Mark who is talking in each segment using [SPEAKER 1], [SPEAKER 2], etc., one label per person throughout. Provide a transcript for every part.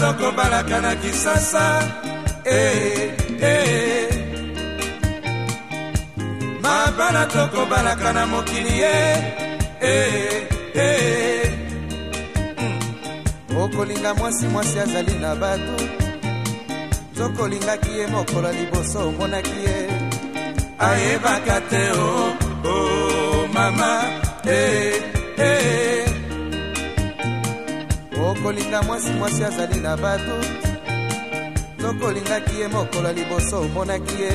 [SPEAKER 1] tokobalaka na kisasa eh, eh. mabala tokobalaka na mokili ye eh, eh. mm. okolinga mwasi mwasi azali na bato tokolingaki ye mokola liboso omonaki ye ayebaka te o oh, oh, mama eh, eh. okolinga mwasi mwasi azali na bato tokolingaki ye mokolo ya liboso omonaki ye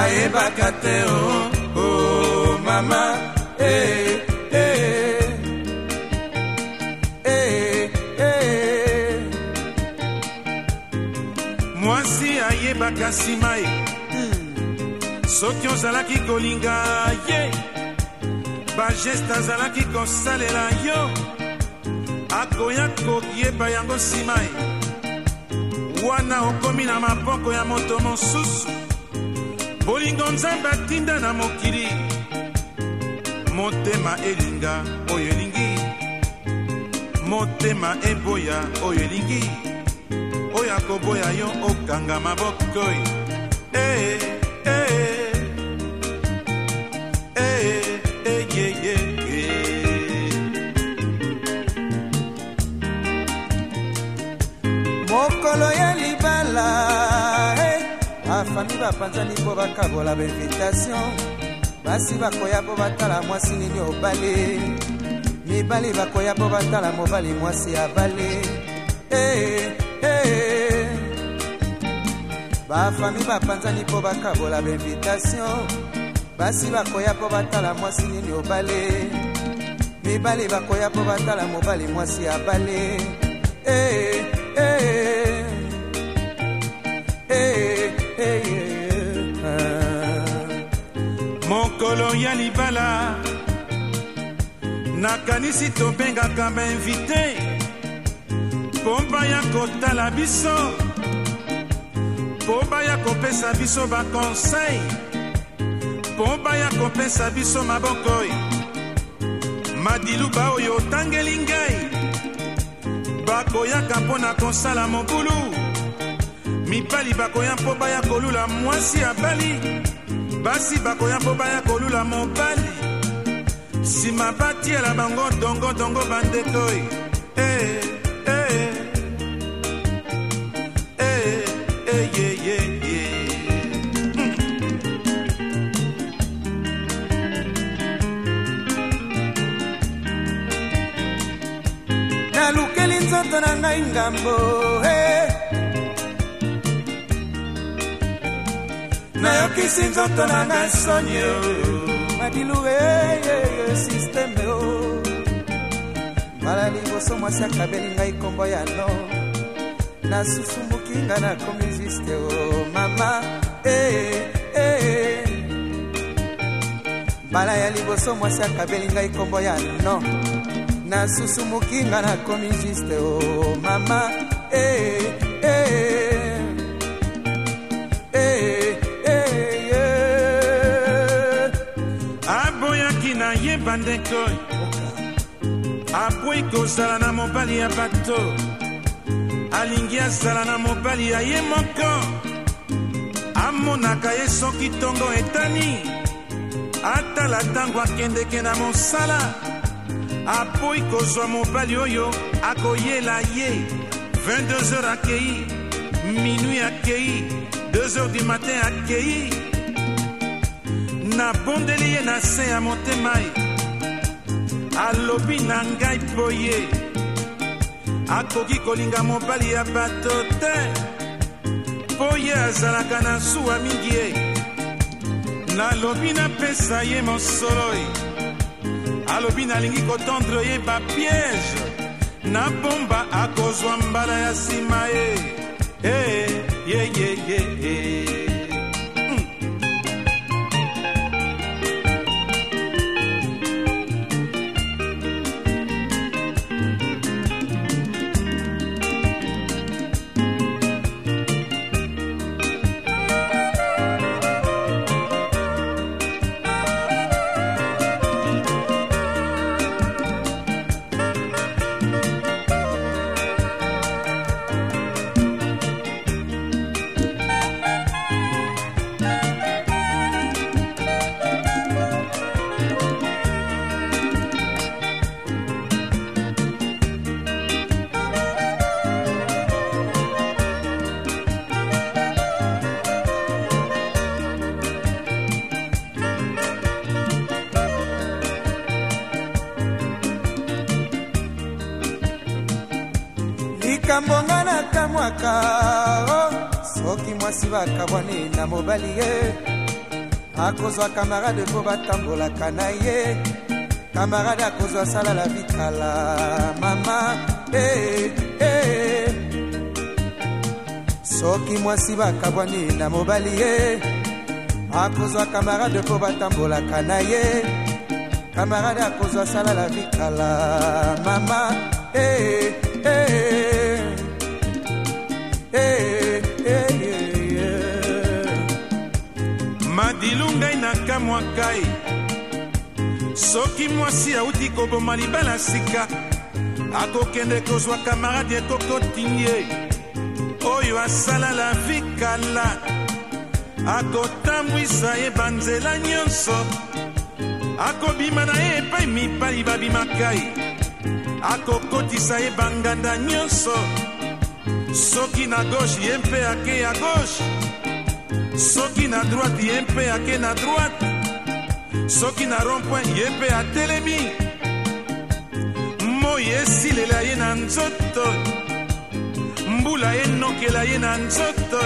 [SPEAKER 1] ayebaka te o oh, o oh, mama e e
[SPEAKER 2] e e mwasi ayebaka nsima ye hmm. soki ozalaki kolinga ye bageste azalaki kosalela yo akoya kokiyeba yango nsima ye wana okomi na maboko ya moto mosusu bolingo nzambe atinda na mokili motema elinga oyo elingi motema eboya oyo elingi oyo akoboya yo okanga maboko ye hey, eh, eh, hey.
[SPEAKER 1] mokolo ya libala eh. bafami bapanzani mpo bakabola bainvitation basi bakoya mpo batala mwasi nini obale mibali bakoya mpo batala mobali mwasi abale hey, eh, eh. hey. bafami bapanzani mpo bakabola bainvitation basi bakoya mpo batala mwasi nini obale mibali bakoya mpo batala mobali mwasi abale hey, hey.
[SPEAKER 2] mokolo ya libala nakanisi tobengaka bainvite mpo baya kotala biso mpo baya kopesa biso bakonsei mpo baya kopesa biso mabokoi madiluba oyo otangeli ngai bakoyaka mpo na kosala mobulu mibali bakoya mpo baya kolula mwasi abali basi bakoya mpo baya kolula mobali nsima batiela bango dongodongo bandeko e eh. hey.
[SPEAKER 1] makambo eh. nayokisi nzoto na ngai soni madilure eh, eh, sisteme o oh. mbala liboso mwasi akabeli ngai nkombo ya no nasusumuki ngai nakomi juste o oh, mama mbala ya liboso mwasi akabeli ngai nkombo ya no nasusu mokinga nakomi juste o oh, mama eh, eh.
[SPEAKER 2] eh, eh aboyaki nayeba ndeko apoi kozala na mobali ya bato alingi azala na mobali ya ye moko amonaka ye soki ntongo etani atala ntango akendeke na mosala apoyi kozwa mobali oyo akoyela ye 22h akei minui akei 2h du matin akei nabondeli ye na se ya motema ye alobi na ngai mpo ye akoki kolinga mobali ya bato te mpo ye azalaka na zuwa mingi ye nalobi napesa ye mosolo ye alobi nalingi kotondre yeba piège na bomba akozwa mbala ya nsima ye eyeyeyeye eh,
[SPEAKER 1] likambo nga nakamwaka oh, soki mwasi bakabwani na mobali ye akozwa kamarade mpo batambolaka na ye kamarade akozwa salala vitala mama eh, eh. soki mwasi bakabwani na mobali ye akozwa kamarade mpo batambolaka na ye kamarade akozwa salala vitala
[SPEAKER 2] mama eh, eh. madilu ngai nakamwa kai soki mwasi auti koboma libala sika akokende kozwa kamaradi ekokotinie oyo asala la vi kala akotambwisa ye banzela nyonso akobima na ye epai mibali babimaka ye akokotisa ye banganda nyonso soki na gauche ye mpe ake ya gauche soki na droite ye mpe ake na droite soki na rond-point ye mpe atelemi moi esilela ye na nzoto mbula enokela ye na nzoto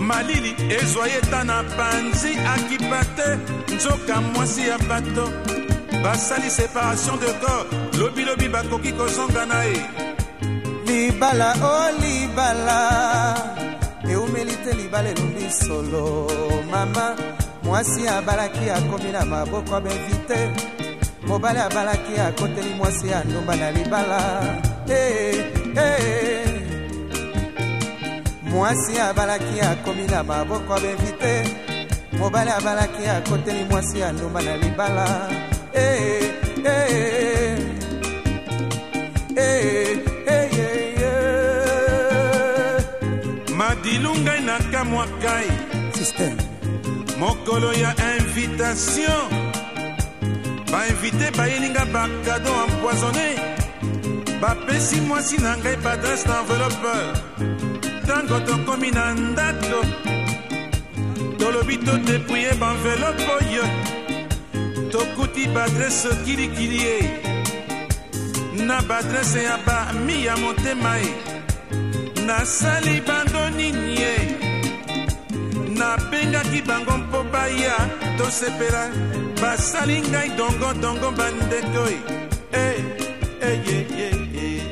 [SPEAKER 2] malili ezwa ye ta na panzi akipa te nzoka mwasi ya bato basali séparation de corps lobilobi bakoki kozonga na ye libala o oh libala
[SPEAKER 1] eumeli te libala elumbi solo mama mwasi abalaki akomi na maboko abevi te mobali abalaki akoteli mwasi andumba na libala hey, eh, eh. hey. mwasi abalaki akomi na maboko abevi te mobali abalaki akoteli mwasi andumba na libala hey, eh, hey,
[SPEAKER 2] hey. Hey. elungai na kamwa kai mokolo ya invitation bainvite bayelinga bakado empoisonne bapesi mwasi na ngai patrice na enveloppeur ntango tokomi na ndato tolobi todepuye baenveloppe oyo tokuti badrese kilikili ye na badrese ya bami ya motema ye nasali bando nini ye nabengaki bango mpo baya tosepela basali ngai dongodongo bandekoi e eh, eyeyeye eh,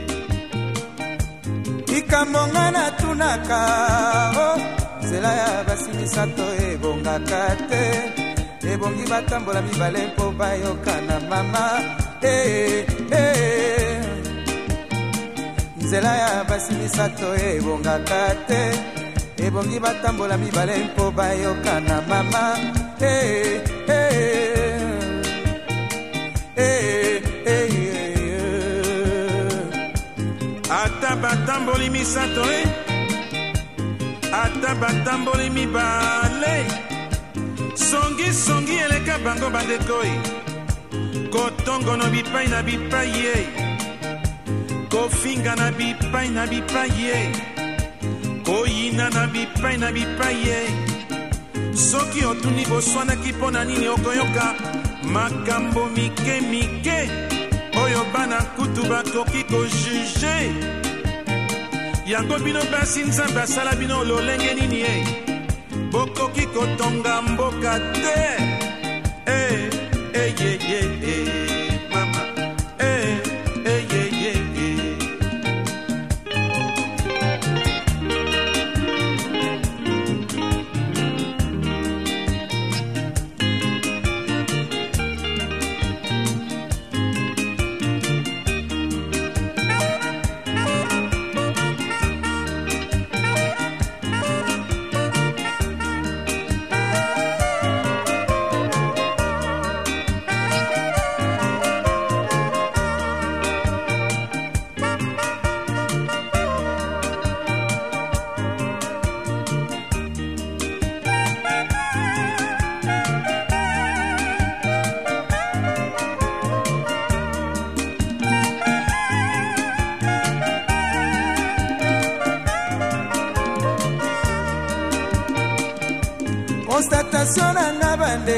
[SPEAKER 2] likambo nga natunaka
[SPEAKER 1] o oh, nzela ya basimisato ebongaka te ebongi batambola mibale mpo bayokana mama e eh, hey, hey. nzela ya basi misato ebongaka te ebongi batambola mibale mpo bayokana mama hey,
[SPEAKER 2] eh, eh, hey. Eh, ata batamboli misato e ata batamboli mibale songisongi eleka bango bandeko e kotongono bipai na bipai ye kofinga na bipai na bipai ye koyina na bipai na bipai ye soki otuni oswanaki mpo na nini okoyoka makambo mike mike oyo bana kutu bakoki kojuge yango bino basi nzambe asala bino lolenge nini ye bokoki kotonga mboka te eyeyeye eh, eh, hey, hey, hey, hey.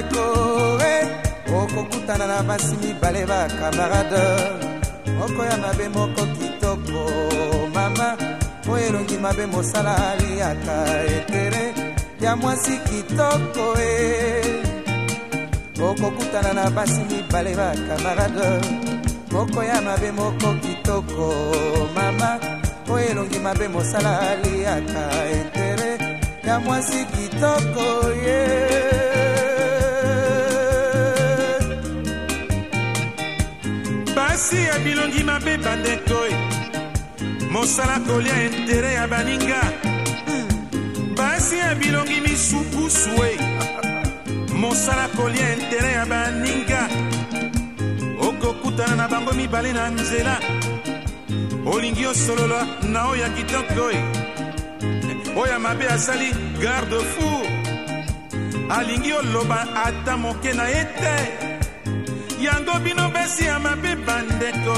[SPEAKER 1] bandeko eh. okokutana na basi mibale bakamarade moko ya mabe moko kitoko mama oyo elongi mabe mosala aliaka etere ya mwasi kitoko e okokutana na basi mibale bakamarade moko ya mabe moko kitoko mama oyo elongi mabe mosala aliaka etere ya mwasi kitoko ye yeah.
[SPEAKER 2] ya bilongi mabe bandeko mosala kolia entere ya baninga basi ya bilongi misupusu e mosala kolia entere ya baninga okokutana na bango mibale na nzela olingi osolola na oyo ya kitoko e oyo ya mabe asali garde four alingi oloba ata moke na ye te yango bino mwasi ya mabe bandeko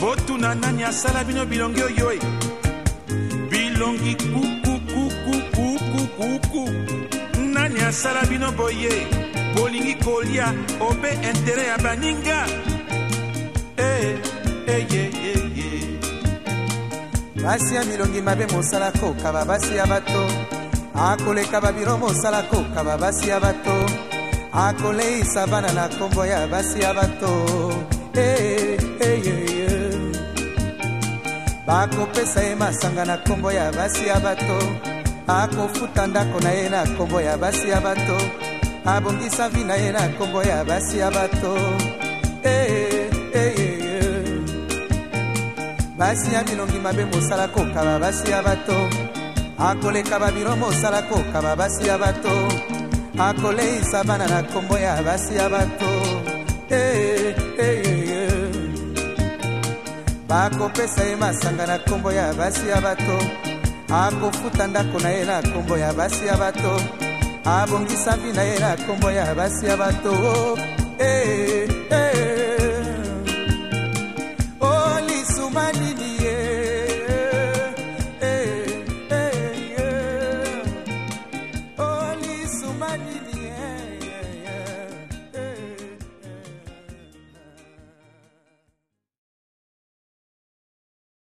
[SPEAKER 2] botuna nani asala bino bilongi oyo e bilongi kukukukukukuku nani asala bino boye bolingi kolia obe intere ya baninga e eyeyeye basi ya bilongi mabe mosala
[SPEAKER 1] kokaba basi ya bato akoleka babiro mosala kokaba basi ya bato akoleisa bana na nkombo ya basi ya bato hey, eh, eh, hey, eh, hey, bakopesa ye masanga na nkombo ya basi ya bato akofuta ndako na ye na nkombo ya basi ya bato abongisa vi na ye na nkombo ya basi ya bato basi ya milongi mabe mosala kokaba basi ya bato akoleka babiro mosala kokaba basi ya bato akoleisa bana na nkombo ya basi ya bato eh, eh, eh, bakopesa ye masanga na nkombo ya basi ya bato akofuta ndako na ye na nkombo ya basi ya bato abongisa mbi na ye na nkombo ya basi ya bato oh, hey, hey.